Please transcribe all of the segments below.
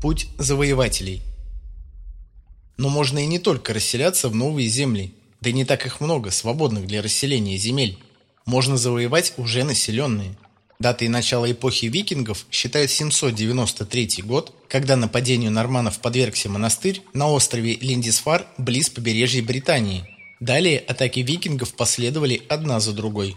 Путь завоевателей. Но можно и не только расселяться в новые земли, да и не так их много, свободных для расселения земель. Можно завоевать уже населенные. Датой начала эпохи викингов считают 793 год, когда нападению норманов подвергся монастырь на острове Линдисфар близ побережья Британии. Далее атаки викингов последовали одна за другой.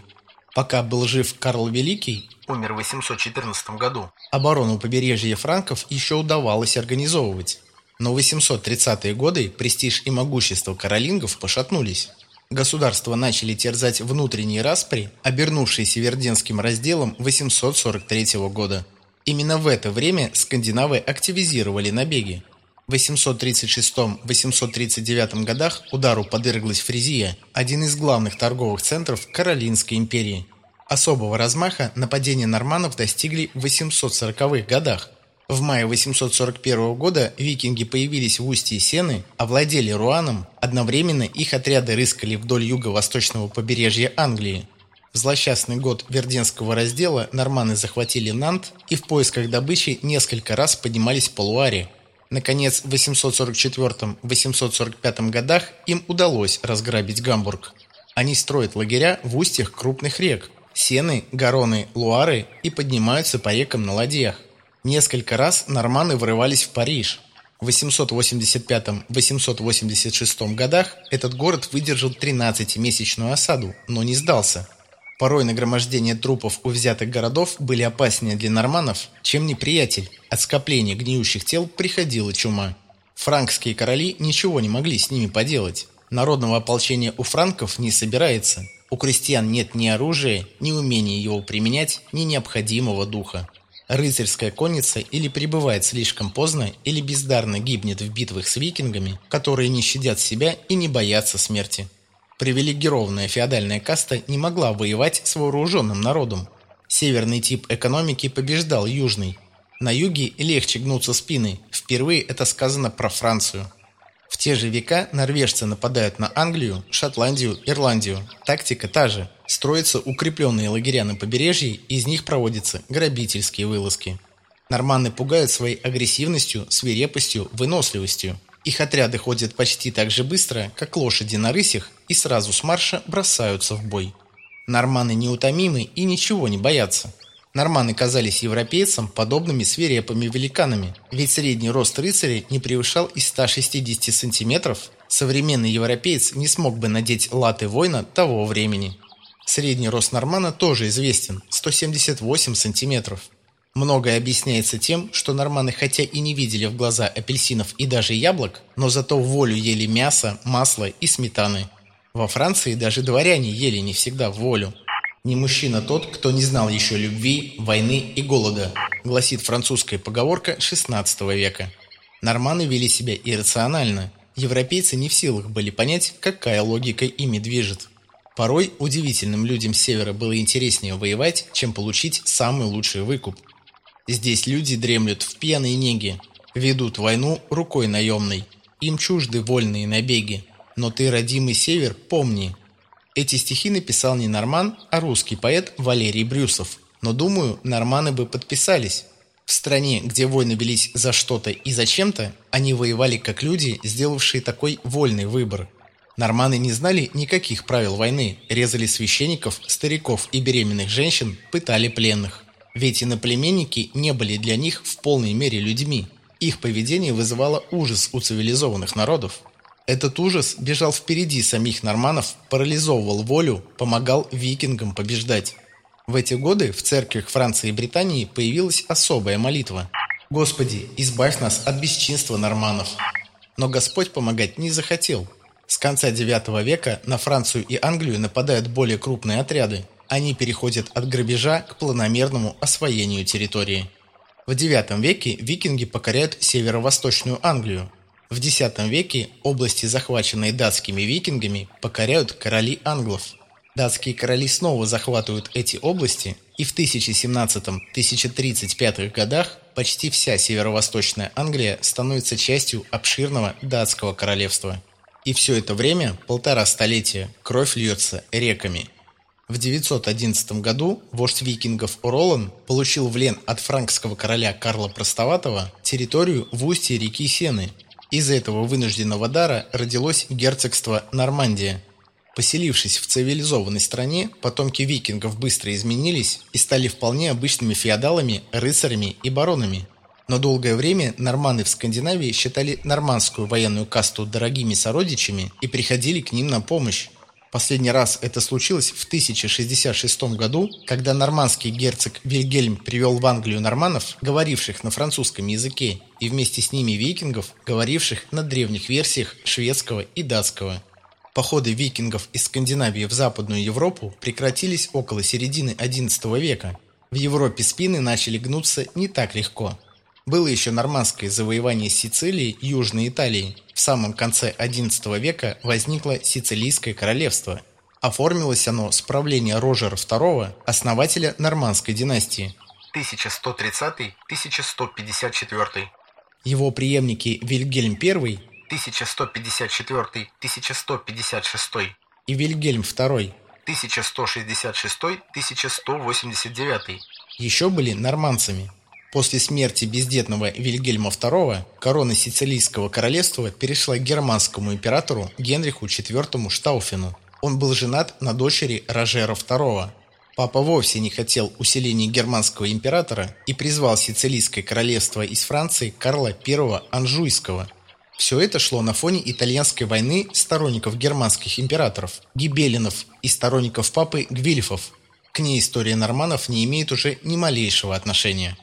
Пока был жив Карл Великий, умер в 814 году, оборону побережья франков еще удавалось организовывать. Но в 830-е годы престиж и могущество каролингов пошатнулись. Государства начали терзать внутренние распри, обернувшиеся Верденским разделом 843 года. Именно в это время скандинавы активизировали набеги. В 836-839 годах удару подверглась Фризия, один из главных торговых центров Каролинской империи. Особого размаха нападения норманнов достигли в 840-х годах. В мае 841 года викинги появились в устье Сены, овладели Руаном, одновременно их отряды рыскали вдоль юго-восточного побережья Англии. В злосчастный год Верденского раздела норманы захватили Нант и в поисках добычи несколько раз поднимались по Луаре – Наконец, в 844-845 годах им удалось разграбить Гамбург. Они строят лагеря в устьях крупных рек – Сены, Гароны, Луары и поднимаются по рекам на ладьях. Несколько раз норманы вырывались в Париж. В 885-886 годах этот город выдержал 13-месячную осаду, но не сдался – Порой нагромождение трупов у взятых городов были опаснее для норманов, чем неприятель. От скопления гниющих тел приходила чума. Франкские короли ничего не могли с ними поделать. Народного ополчения у франков не собирается. У крестьян нет ни оружия, ни умения его применять, ни необходимого духа. Рыцарская конница или прибывает слишком поздно, или бездарно гибнет в битвах с викингами, которые не щадят себя и не боятся смерти. Привилегированная феодальная каста не могла воевать с вооруженным народом. Северный тип экономики побеждал южный. На юге легче гнуться спины. Впервые это сказано про Францию. Те же века норвежцы нападают на Англию, Шотландию, Ирландию. Тактика та же. Строятся укрепленные лагеря на побережье, из них проводятся грабительские вылазки. Норманы пугают своей агрессивностью, свирепостью, выносливостью. Их отряды ходят почти так же быстро, как лошади на рысях, и сразу с марша бросаются в бой. Норманы неутомимы и ничего не боятся. Норманы казались европейцам подобными свирепыми великанами, ведь средний рост рыцаря не превышал и 160 сантиметров. Современный европеец не смог бы надеть латы воина того времени. Средний рост нормана тоже известен – 178 сантиметров. Многое объясняется тем, что норманы хотя и не видели в глаза апельсинов и даже яблок, но зато в волю ели мясо, масло и сметаны. Во Франции даже дворяне ели не всегда в волю. «Не мужчина тот, кто не знал еще любви, войны и голода», гласит французская поговорка XVI века. Норманы вели себя иррационально. Европейцы не в силах были понять, какая логика ими движет. Порой удивительным людям севера было интереснее воевать, чем получить самый лучший выкуп – Здесь люди дремлют в пьяной неге, ведут войну рукой наемной. Им чужды вольные набеги. Но ты, родимый север, помни. Эти стихи написал не норман, а русский поэт Валерий Брюсов. Но, думаю, норманы бы подписались. В стране, где войны велись за что-то и зачем-то, они воевали как люди, сделавшие такой вольный выбор. Норманы не знали никаких правил войны, резали священников, стариков и беременных женщин, пытали пленных. Ведь иноплеменники не были для них в полной мере людьми. Их поведение вызывало ужас у цивилизованных народов. Этот ужас бежал впереди самих норманов, парализовывал волю, помогал викингам побеждать. В эти годы в церквях Франции и Британии появилась особая молитва. «Господи, избавь нас от бесчинства норманов». Но Господь помогать не захотел. С конца IX века на Францию и Англию нападают более крупные отряды, они переходят от грабежа к планомерному освоению территории. В IX веке викинги покоряют северо-восточную Англию. В X веке области, захваченные датскими викингами, покоряют короли англов. Датские короли снова захватывают эти области, и в 1017-1035 годах почти вся северо-восточная Англия становится частью обширного датского королевства. И все это время, полтора столетия, кровь льется реками – В 911 году вождь викингов Ролан получил в лен от франкского короля Карла Простоватого территорию в устье реки Сены. Из этого вынужденного дара родилось герцогство Нормандия. Поселившись в цивилизованной стране, потомки викингов быстро изменились и стали вполне обычными феодалами, рыцарями и баронами. Но долгое время норманы в Скандинавии считали нормандскую военную касту дорогими сородичами и приходили к ним на помощь. Последний раз это случилось в 1066 году, когда нормандский герцог Вильгельм привел в Англию норманов, говоривших на французском языке, и вместе с ними викингов, говоривших на древних версиях шведского и датского. Походы викингов из Скандинавии в Западную Европу прекратились около середины XI века. В Европе спины начали гнуться не так легко. Было еще нормандское завоевание Сицилии и Южной Италии. В самом конце XI века возникло Сицилийское королевство. Оформилось оно с правления Рожера II, основателя нормандской династии. 1130-1154. Его преемники Вильгельм I 1154-1156 и Вильгельм II 1166-1189 еще были нормандцами. После смерти бездетного Вильгельма II корона Сицилийского королевства перешла к германскому императору Генриху IV Штауфену. Он был женат на дочери Рожера II. Папа вовсе не хотел усиления германского императора и призвал Сицилийское королевство из Франции Карла I Анжуйского. Все это шло на фоне итальянской войны сторонников германских императоров, гибелинов и сторонников папы Гвильфов. К ней история норманов не имеет уже ни малейшего отношения.